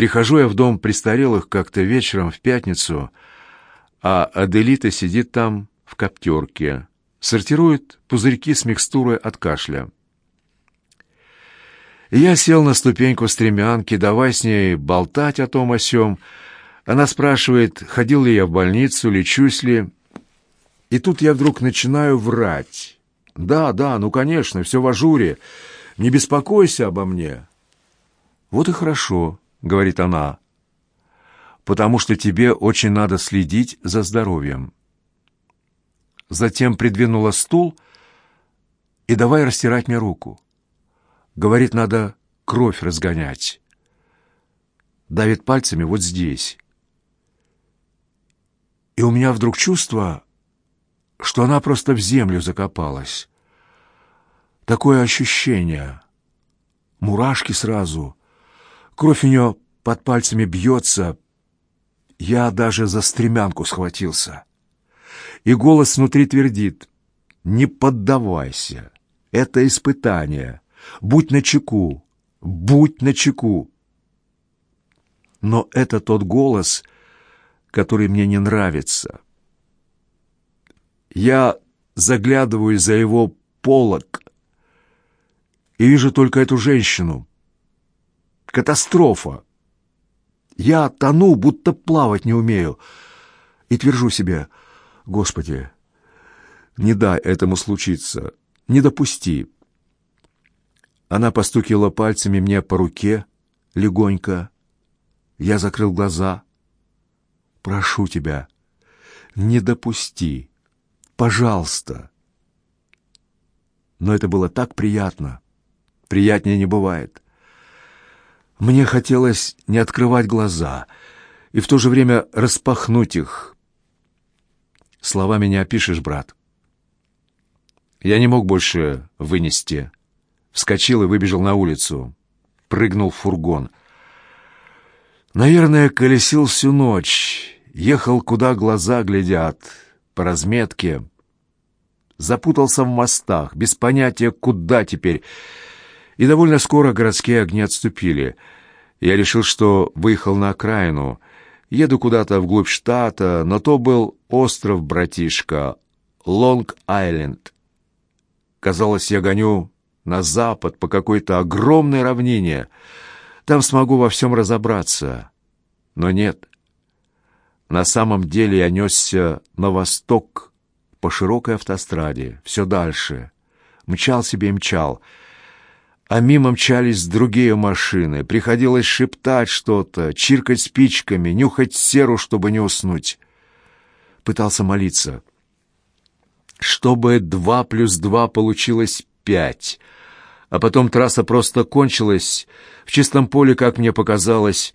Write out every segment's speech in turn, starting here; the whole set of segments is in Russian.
Прихожу я в дом престарелых как-то вечером в пятницу, а Аделита сидит там в коптерке, сортирует пузырьки с микстурой от кашля. Я сел на ступеньку стремянки, давай с ней болтать о том о сём. Она спрашивает, ходил ли я в больницу, лечусь ли. И тут я вдруг начинаю врать. «Да, да, ну, конечно, все в ажуре. Не беспокойся обо мне». «Вот и хорошо», — говорит она, «потому что тебе очень надо следить за здоровьем». Затем придвинула стул и давай растирать мне руку. Говорит, надо кровь разгонять. Давит пальцами вот здесь. И у меня вдруг чувство, что она просто в землю закопалась. Такое ощущение. Мурашки сразу. Кровь у нее под пальцами бьется. Я даже за стремянку схватился. И голос внутри твердит. «Не поддавайся. Это испытание. Будь начеку, будь начеку. Но это тот голос, который мне не нравится. Я заглядываю за его полок и вижу только эту женщину. Катастрофа. Я тону, будто плавать не умею, и твержу себе, «Господи, не дай этому случиться, не допусти». Она постукивала пальцами мне по руке, легонько. Я закрыл глаза. «Прошу тебя, не допусти. Пожалуйста». Но это было так приятно. Приятнее не бывает. Мне хотелось не открывать глаза и в то же время распахнуть их. Словами не опишешь, брат. Я не мог больше вынести вскочил и выбежал на улицу. Прыгнул в фургон. Наверное, колесил всю ночь, ехал, куда глаза глядят, по разметке. Запутался в мостах, без понятия, куда теперь. И довольно скоро городские огни отступили. Я решил, что выехал на окраину. Еду куда-то вглубь штата, но то был остров, братишка, Лонг-Айленд. Казалось, я гоню на запад по какой-то огромной равнине. Там смогу во всем разобраться. Но нет. На самом деле я несся на восток по широкой автостраде, все дальше. Мчал себе и мчал. А мимо мчались другие машины. Приходилось шептать что-то, чиркать спичками, нюхать серу, чтобы не уснуть. Пытался молиться. Чтобы два плюс два получилось пять — а потом трасса просто кончилась, в чистом поле, как мне показалось,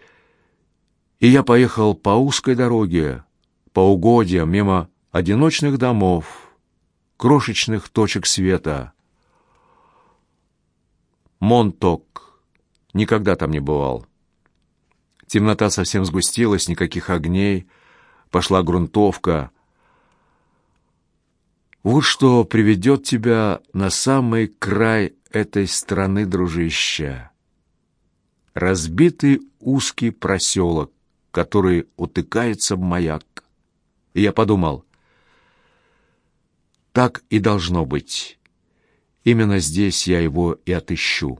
и я поехал по узкой дороге, по угодьям, мимо одиночных домов, крошечных точек света. Монток. Никогда там не бывал. Темнота совсем сгустилась, никаких огней. Пошла грунтовка. Вот что приведет тебя на самый край этой страны, дружище. Разбитый узкий проселок, который утыкается в маяк. И я подумал, так и должно быть. Именно здесь я его и отыщу.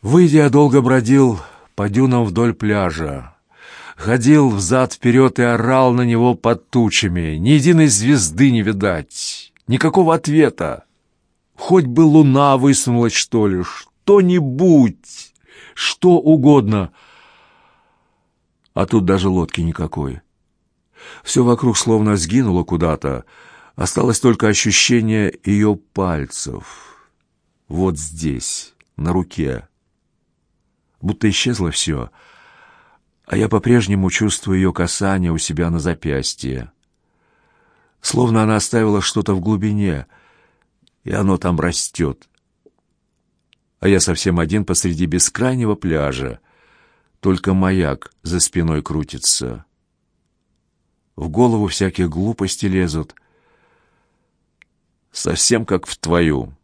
Выйдя, долго бродил по дюнам вдоль пляжа. Ходил взад-вперед и орал на него под тучами. Ни единой звезды не видать, никакого ответа. Хоть бы луна высунулась, что ли, что-нибудь, что угодно. А тут даже лодки никакой. Все вокруг словно сгинуло куда-то. Осталось только ощущение ее пальцев. Вот здесь, на руке. Будто исчезло все, а я по-прежнему чувствую ее касание у себя на запястье. Словно она оставила что-то в глубине — и оно там растет. А я совсем один посреди бескрайнего пляжа, только маяк за спиной крутится. В голову всякие глупости лезут. Совсем как в твою.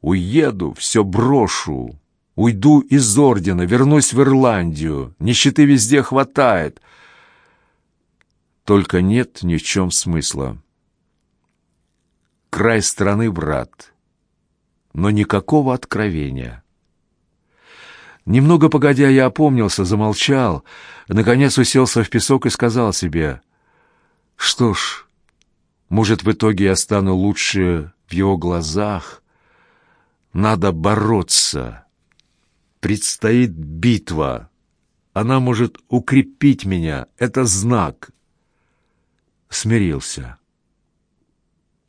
Уеду, все брошу, Уйду из ордена, вернусь в Ирландию. Нищеты везде хватает. Только нет ни в чем смысла. Край страны врат, но никакого откровения. Немного погодя, я опомнился, замолчал, наконец уселся в песок и сказал себе, «Что ж, может, в итоге я стану лучше в его глазах. Надо бороться. Предстоит битва. Она может укрепить меня. Это знак». Смирился.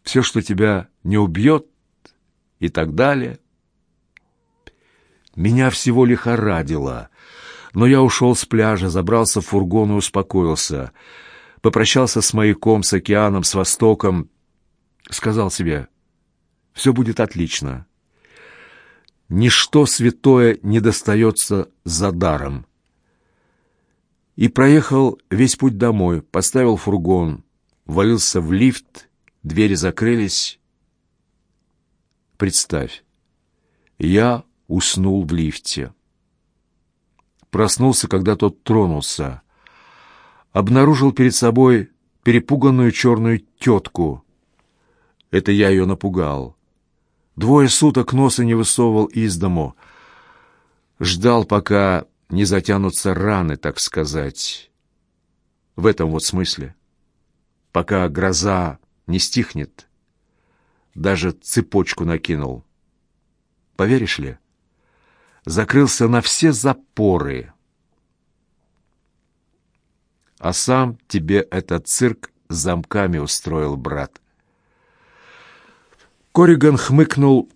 Все, что тебя не убьет, и так далее. Меня всего лихорадило, но я ушел с пляжа, забрался в фургон и успокоился. Попрощался с маяком, с океаном, с востоком. Сказал себе, все будет отлично. Ничто святое не достается за даром. И проехал весь путь домой, поставил фургон, валился в лифт, двери закрылись. Представь, я уснул в лифте. Проснулся, когда тот тронулся. Обнаружил перед собой перепуганную черную тетку. Это я ее напугал. Двое суток носа не высовывал из дому. Ждал, пока не затянутся раны, так сказать. В этом вот смысле. Пока гроза не стихнет. Даже цепочку накинул. Поверишь ли? закрылся на все запоры. А сам тебе этот цирк замками устроил, брат. Кориган хмыкнул,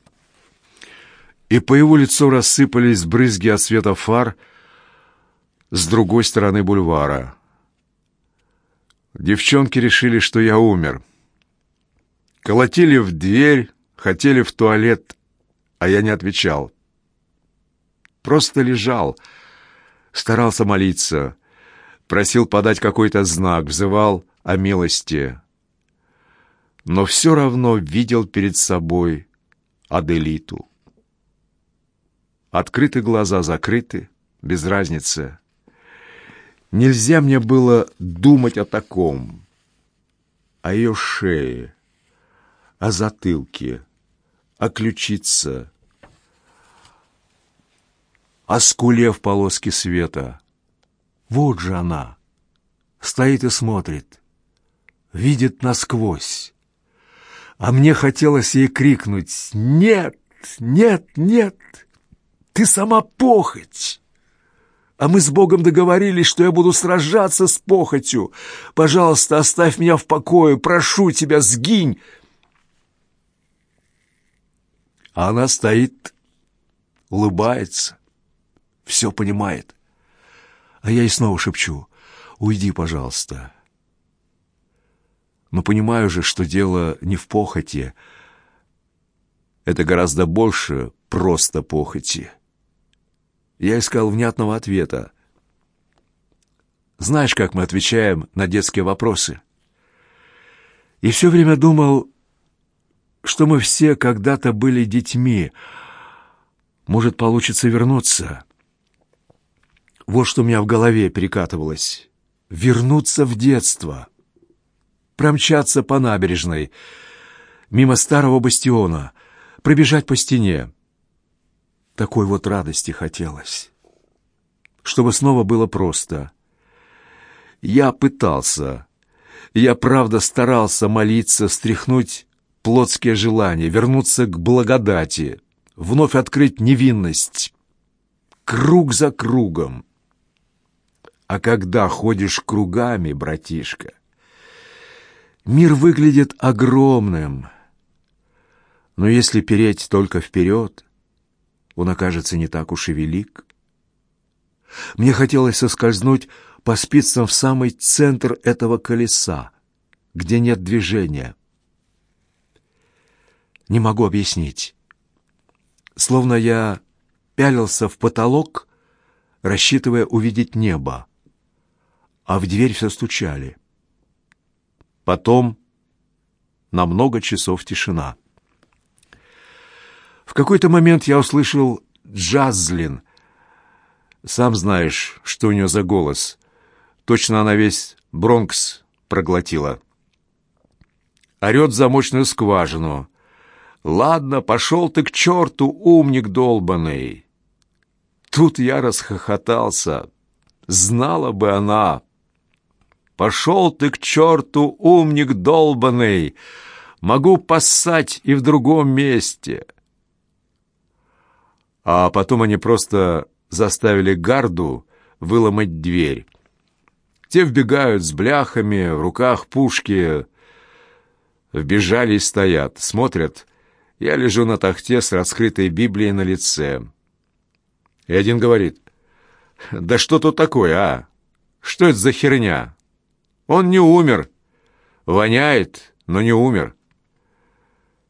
и по его лицу рассыпались брызги от света фар с другой стороны бульвара. Девчонки решили, что я умер. Колотили в дверь, хотели в туалет, а я не отвечал. Просто лежал, старался молиться, просил подать какой-то знак, взывал о милости. Но все равно видел перед собой Аделиту. Открыты глаза, закрыты, без разницы. Нельзя мне было думать о таком, о ее шее, о затылке, о ключице, о скуле в полоске света. Вот же она. Стоит и смотрит. Видит насквозь. А мне хотелось ей крикнуть «Нет! Нет! Нет! Ты сама похоть!» А мы с Богом договорились, что я буду сражаться с похотью. Пожалуйста, оставь меня в покое, прошу тебя, сгинь. А она стоит, улыбается все понимает. А я и снова шепчу «Уйди, пожалуйста». Но понимаю же, что дело не в похоти. Это гораздо больше просто похоти. Я искал внятного ответа. Знаешь, как мы отвечаем на детские вопросы? И все время думал, что мы все когда-то были детьми. Может, получится вернуться. Вот что у меня в голове перекатывалось. Вернуться в детство. Промчаться по набережной, мимо старого бастиона, пробежать по стене. Такой вот радости хотелось. Чтобы снова было просто. Я пытался. Я правда старался молиться, стряхнуть плотские желания, вернуться к благодати, вновь открыть невинность. Круг за кругом. А когда ходишь кругами, братишка, мир выглядит огромным. Но если переть только вперед, он окажется не так уж и велик. Мне хотелось соскользнуть по спицам в самый центр этого колеса, где нет движения. Не могу объяснить. Словно я пялился в потолок, рассчитывая увидеть небо а в дверь все стучали. Потом на много часов тишина. В какой-то момент я услышал Джазлин. Сам знаешь, что у нее за голос. Точно она весь Бронкс проглотила. Орет в замочную скважину. «Ладно, пошел ты к черту, умник долбанный!» Тут я расхохотался. Знала бы она. «Пошел ты к черту, умник долбанный! Могу поссать и в другом месте!» А потом они просто заставили гарду выломать дверь. Те вбегают с бляхами, в руках пушки. Вбежали и стоят, смотрят. Я лежу на тахте с раскрытой Библией на лице. И один говорит, «Да что тут такое, а? Что это за херня? Он не умер. Воняет, но не умер».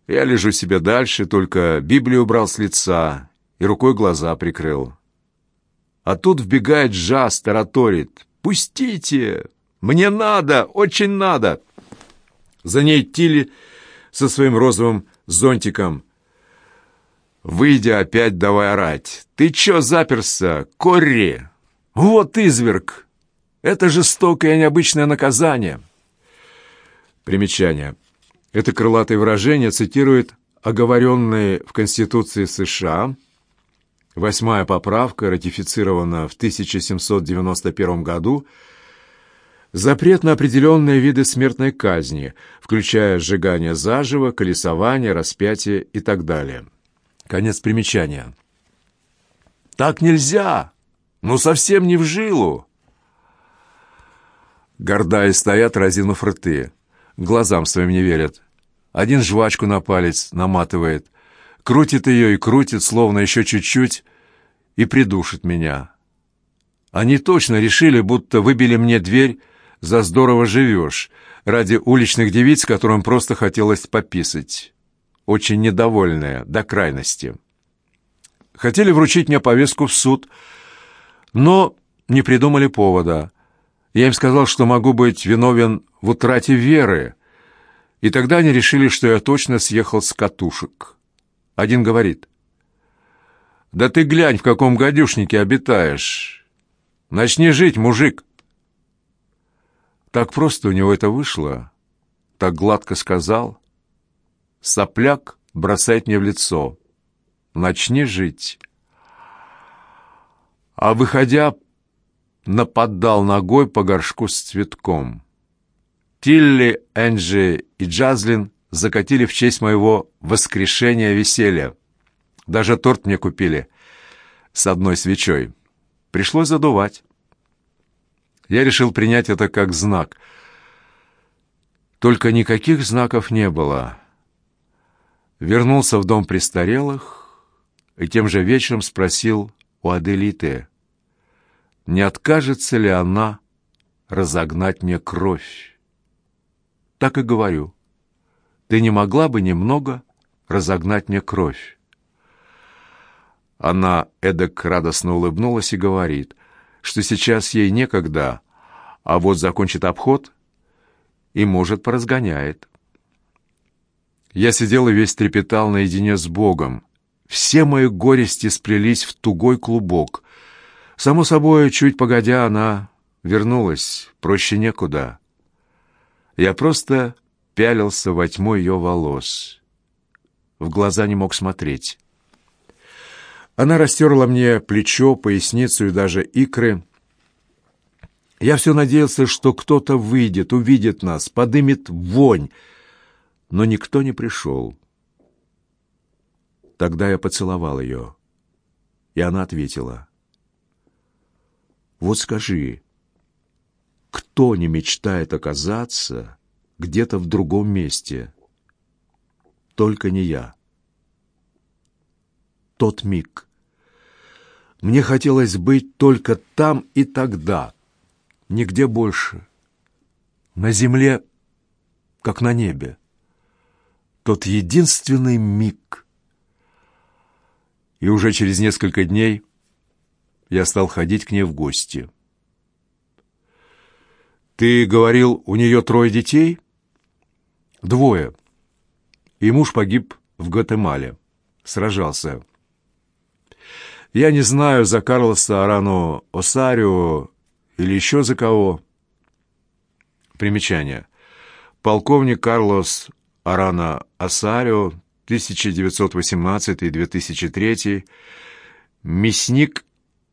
Я лежу себе дальше, только Библию убрал с лица и рукой глаза прикрыл. А тут вбегает Джаз, тараторит. «Пустите! Мне надо! Очень надо!» За ней Тилли со своим розовым зонтиком. Выйдя опять давай орать. «Ты чё заперся, Корри? Вот изверг! Это жестокое и необычное наказание!» Примечание. Это крылатое выражение цитирует оговоренные в Конституции США Восьмая поправка, ратифицирована в 1791 году, запрет на определенные виды смертной казни, включая сжигание заживо, колесование, распятие и так далее. Конец примечания. «Так нельзя! Ну, совсем не в жилу!» Гордаи стоят, разинув рты. Глазам своим не верят. Один жвачку на палец наматывает, крутит ее и крутит, словно еще чуть-чуть, и придушит меня. Они точно решили, будто выбили мне дверь за здорово живешь, ради уличных девиц, которым просто хотелось пописать. Очень недовольная, до крайности. Хотели вручить мне повестку в суд, но не придумали повода. Я им сказал, что могу быть виновен в утрате веры, и тогда они решили, что я точно съехал с катушек. Один говорит, «Да ты глянь, в каком гадюшнике обитаешь! Начни жить, мужик!» Так просто у него это вышло, так гладко сказал. Сопляк бросает мне в лицо. «Начни жить!» А выходя, нападал ногой по горшку с цветком. Тилли, Энджи и Джазлин закатили в честь моего воскрешения веселья. Даже торт мне купили с одной свечой. Пришлось задувать. Я решил принять это как знак. Только никаких знаков не было. Вернулся в дом престарелых и тем же вечером спросил у Аделиты, не откажется ли она разогнать мне кровь. Так и говорю ты не могла бы немного разогнать мне кровь?» Она эдак радостно улыбнулась и говорит, что сейчас ей некогда, а вот закончит обход и, может, поразгоняет. Я сидел и весь трепетал наедине с Богом. Все мои горести сплелись в тугой клубок. Само собой, чуть погодя, она вернулась, проще некуда. Я просто пялился во тьму ее волос. В глаза не мог смотреть. Она растерла мне плечо, поясницу и даже икры. Я все надеялся, что кто-то выйдет, увидит нас, подымет вонь, но никто не пришел. Тогда я поцеловал ее, и она ответила. «Вот скажи, кто не мечтает оказаться где-то в другом месте. Только не я. Тот миг. Мне хотелось быть только там и тогда, нигде больше. На земле, как на небе. Тот единственный миг. И уже через несколько дней я стал ходить к ней в гости. «Ты говорил, у нее трое детей?» Двое. И муж погиб в Гватемале. Сражался. Я не знаю, за Карлоса Арану Осарио или еще за кого. Примечание. Полковник Карлос Арана Осарио, 1918-2003, мясник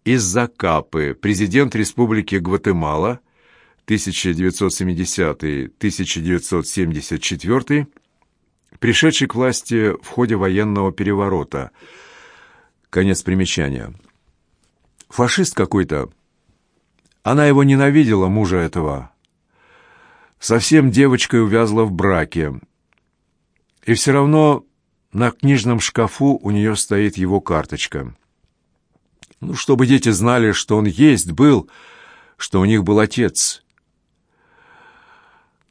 из Закапы, президент Республики Гватемала, 1970-1974, пришедший к власти в ходе военного переворота. Конец примечания. Фашист какой-то. Она его ненавидела, мужа этого. Совсем девочкой увязла в браке. И все равно на книжном шкафу у нее стоит его карточка. Ну, чтобы дети знали, что он есть, был, что у них был отец.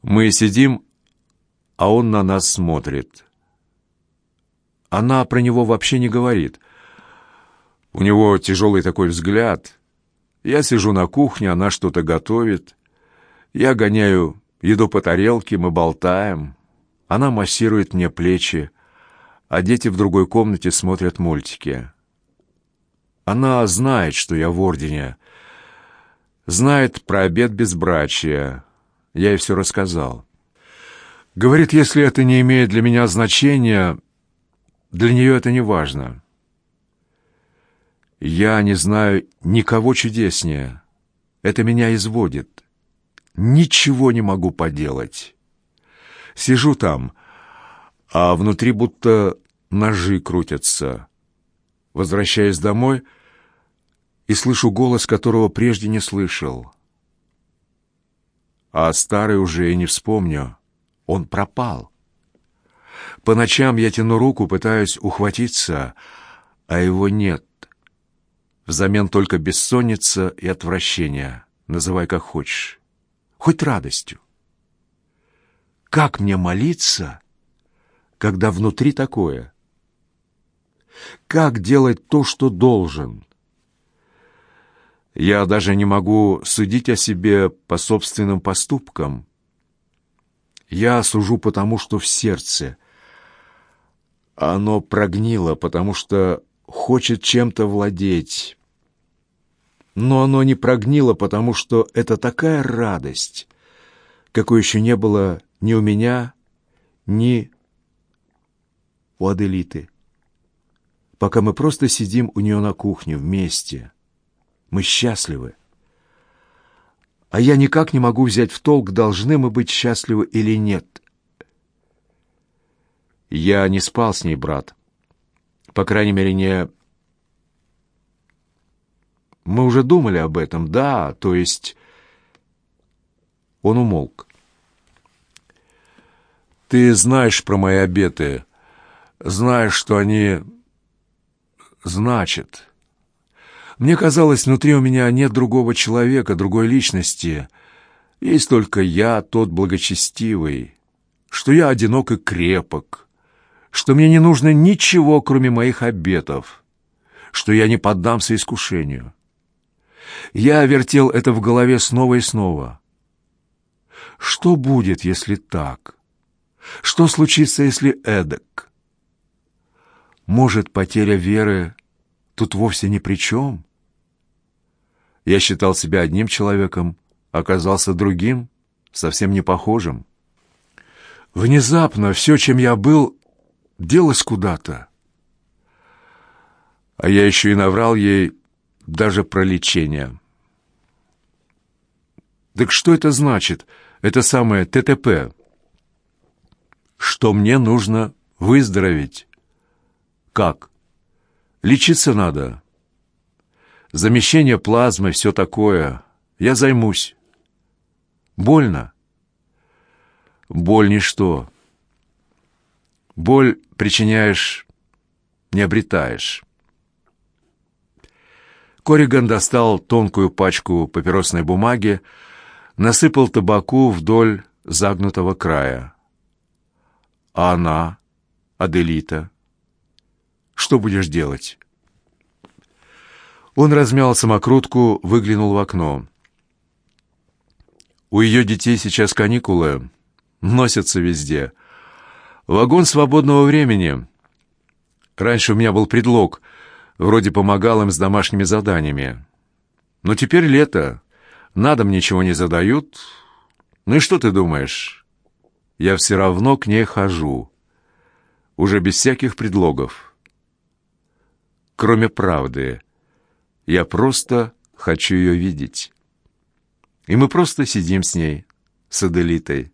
Мы сидим, а он на нас смотрит. Она про него вообще не говорит. У него тяжелый такой взгляд. Я сижу на кухне, она что-то готовит. Я гоняю еду по тарелке, мы болтаем. Она массирует мне плечи, а дети в другой комнате смотрят мультики. Она знает, что я в Ордене. Знает про обед безбрачия. Я ей все рассказал. Говорит, если это не имеет для меня значения, для нее это не важно. Я не знаю никого чудеснее. Это меня изводит. Ничего не могу поделать. Сижу там, а внутри будто ножи крутятся. Возвращаясь домой и слышу голос, которого прежде не слышал. А старый уже и не вспомню. Он пропал. По ночам я тяну руку, пытаюсь ухватиться, а его нет. Взамен только бессонница и отвращение. Называй как хочешь. Хоть радостью. Как мне молиться, когда внутри такое? Как делать то, что должен? Я даже не могу судить о себе по собственным поступкам. Я сужу потому, что в сердце. Оно прогнило, потому что хочет чем-то владеть. Но оно не прогнило, потому что это такая радость, какой еще не было ни у меня, ни у Аделиты пока мы просто сидим у нее на кухне вместе. Мы счастливы. А я никак не могу взять в толк, должны мы быть счастливы или нет. Я не спал с ней, брат. По крайней мере, не... Мы уже думали об этом, да, то есть... Он умолк. Ты знаешь про мои обеты, знаешь, что они значит. Мне казалось, внутри у меня нет другого человека, другой личности. Есть только я, тот благочестивый, что я одинок и крепок, что мне не нужно ничего, кроме моих обетов, что я не поддамся искушению. Я вертел это в голове снова и снова. Что будет, если так? Что случится, если эдак? Может, потеря веры тут вовсе ни при чем? Я считал себя одним человеком, оказался другим, совсем не похожим. Внезапно все, чем я был, делось куда-то. А я еще и наврал ей даже про лечение. Так что это значит, это самое ТТП? Что мне нужно выздороветь. Как? Лечиться надо. Замещение плазмы, все такое. Я займусь. Больно? Боль ничто. Боль причиняешь, не обретаешь. Кориган достал тонкую пачку папиросной бумаги, насыпал табаку вдоль загнутого края. А она, Аделита, что будешь делать?» Он размял самокрутку, выглянул в окно. «У ее детей сейчас каникулы, носятся везде. Вагон свободного времени. Раньше у меня был предлог. Вроде помогал им с домашними заданиями. Но теперь лето, на дом ничего не задают. Ну и что ты думаешь? Я все равно к ней хожу. Уже без всяких предлогов. Кроме правды. Я просто хочу ее видеть. И мы просто сидим с ней, с Аделитой.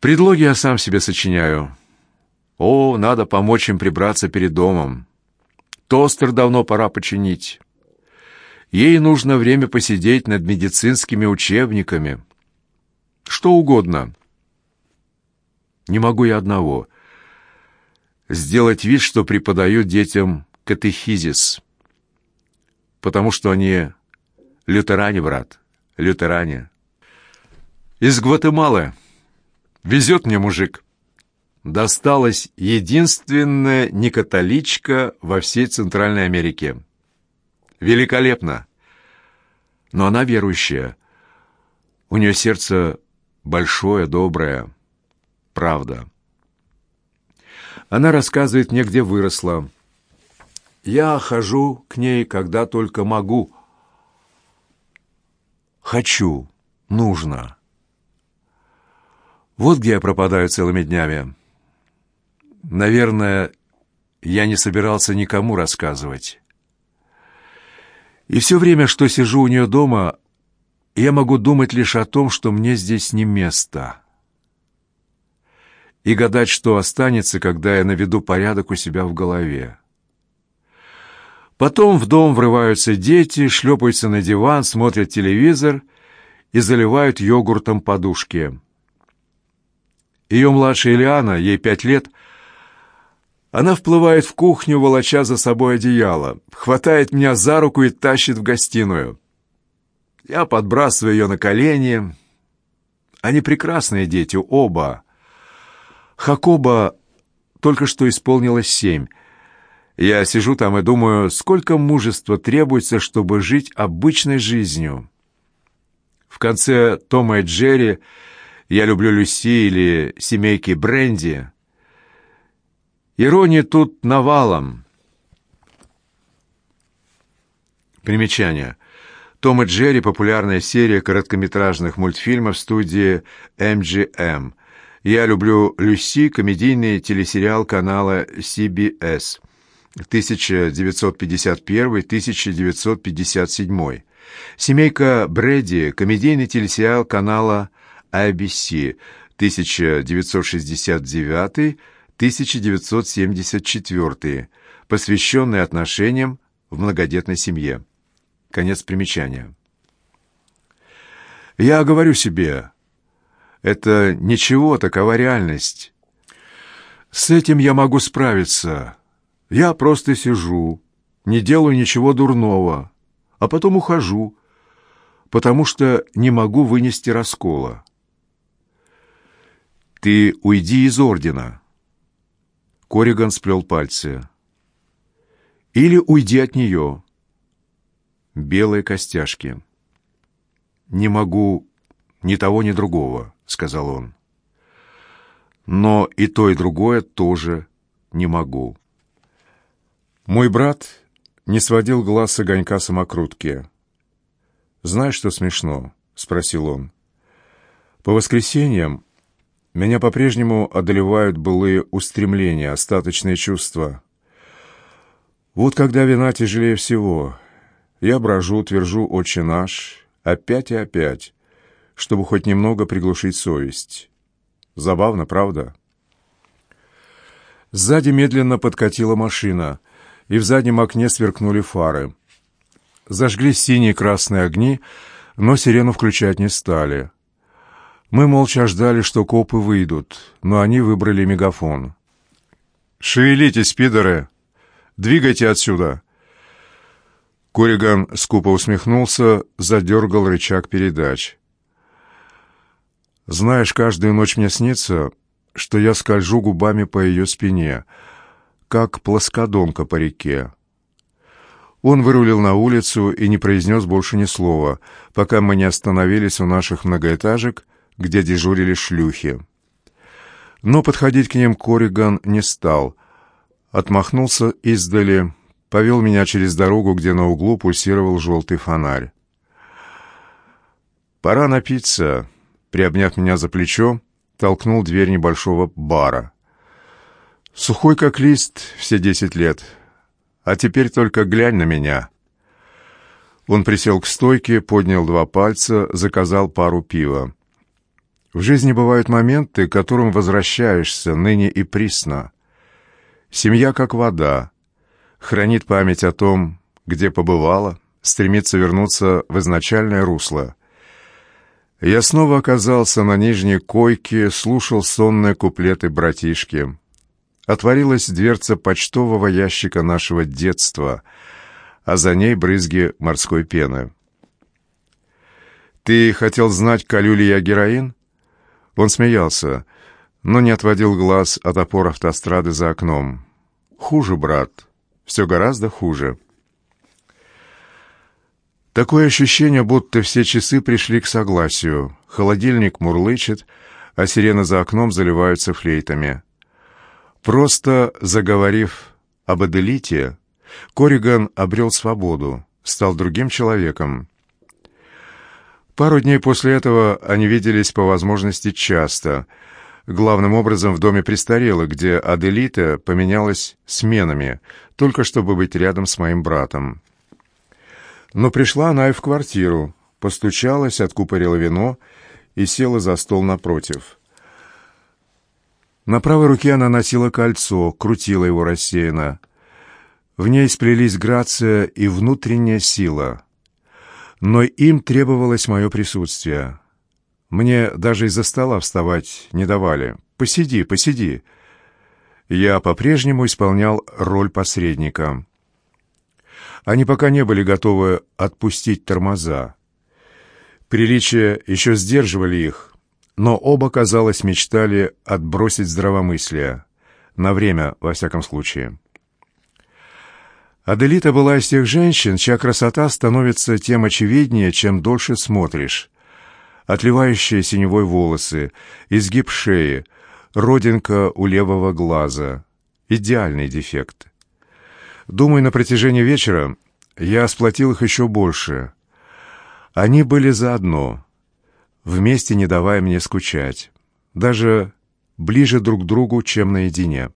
Предлоги я сам себе сочиняю. О, надо помочь им прибраться перед домом. Тостер давно пора починить. Ей нужно время посидеть над медицинскими учебниками. Что угодно. Не могу я одного. Сделать вид, что преподаю детям катехизис. Потому что они лютеране, брат, лютеране. Из Гватемалы. Везет мне мужик. Досталась единственная некатоличка во всей Центральной Америке. Великолепно. Но она верующая. У нее сердце большое, доброе. Правда. Она рассказывает мне, где выросла. Я хожу к ней, когда только могу. Хочу, нужно. Вот где я пропадаю целыми днями. Наверное, я не собирался никому рассказывать. И все время, что сижу у нее дома, я могу думать лишь о том, что мне здесь не место. И гадать, что останется, когда я наведу порядок у себя в голове. Потом в дом врываются дети, шлепаются на диван, смотрят телевизор и заливают йогуртом подушки. Ее младшая Ильяна, ей пять лет, она вплывает в кухню, волоча за собой одеяло, хватает меня за руку и тащит в гостиную. Я подбрасываю ее на колени. Они прекрасные дети, оба. Хакоба только что исполнилось семь. Я сижу там и думаю, сколько мужества требуется, чтобы жить обычной жизнью. В конце Тома и Джерри «Я люблю Люси» или «Семейки Бренди». Иронии тут навалом. Примечание. «Том и Джерри» — популярная серия короткометражных мультфильмов студии MGM. «Я люблю Люси» — комедийный телесериал канала CBS. 1951-1957. «Семейка Брэди» — комедийный телесериал канала ABC 1969-1974, посвященный отношениям в многодетной семье. Конец примечания. Я говорю себе, это ничего, такова реальность. С этим я могу справиться. Я просто сижу, не делаю ничего дурного, а потом ухожу, потому что не могу вынести раскола. «Ты уйди из ордена!» Кориган сплел пальцы. «Или уйди от нее!» Белые костяшки. «Не могу ни того, ни другого», — сказал он. «Но и то, и другое тоже не могу». Мой брат не сводил глаз с огонька самокрутки. «Знаешь, что смешно?» — спросил он. «По воскресеньям меня по-прежнему одолевают былые устремления, остаточные чувства. Вот когда вина тяжелее всего, я брожу, твержу «Отче наш», опять и опять, чтобы хоть немного приглушить совесть. Забавно, правда? Сзади медленно подкатила машина, и в заднем окне сверкнули фары. Зажглись синие и красные огни, но сирену включать не стали. Мы молча ждали, что копы выйдут, но они выбрали мегафон. «Шевелитесь, пидоры! Двигайте отсюда!» Кориган скупо усмехнулся, задергал рычаг передач. «Знаешь, каждую ночь мне снится, что я скольжу губами по ее спине, как плоскодонка по реке. Он вырулил на улицу и не произнес больше ни слова, пока мы не остановились у наших многоэтажек где дежурили шлюхи. Но подходить к ним Кориган не стал, отмахнулся издали, повел меня через дорогу, где на углу пульсировал желтый фонарь. «Пора напиться», — приобняв меня за плечо, толкнул дверь небольшого бара. «Сухой как лист все десять лет, а теперь только глянь на меня». Он присел к стойке, поднял два пальца, заказал пару пива. В жизни бывают моменты, к которым возвращаешься ныне и присно. Семья как вода, хранит память о том, где побывала, стремится вернуться в изначальное русло. Я снова оказался на нижней койке, слушал сонные куплеты братишки. Отворилась дверца почтового ящика нашего детства, а за ней брызги морской пены. «Ты хотел знать, колю ли я героин?» Он смеялся, но не отводил глаз от опор автострады за окном. «Хуже, брат. Все гораздо хуже». Такое ощущение, будто все часы пришли к согласию. Холодильник мурлычет, а сирены за окном заливаются флейтами. Просто заговорив об Аделите, Кориган обрел свободу, стал другим человеком. Пару дней после этого они виделись по возможности часто, главным образом в доме престарелых, где Аделита поменялась сменами, только чтобы быть рядом с моим братом. Но пришла она и в квартиру, постучалась, откупорила вино и села за стол напротив. На правой руке она носила кольцо, крутила его рассеянно. В ней сплелись грация и внутренняя сила — но им требовалось мое присутствие. Мне даже из-за стола вставать не давали. «Посиди, посиди». Я по-прежнему исполнял роль посредника. Они пока не были готовы отпустить тормоза. Приличия еще сдерживали их, но оба, казалось, мечтали отбросить здравомыслие. На время, во всяком случае. Аделита была из тех женщин, чья красота становится тем очевиднее, чем дольше смотришь. Отливающие синевой волосы, изгиб шеи, родинка у левого глаза. Идеальный дефект. Думаю, на протяжении вечера я сплотил их еще больше. Они были заодно, вместе не давая мне скучать, даже ближе друг к другу, чем наедине.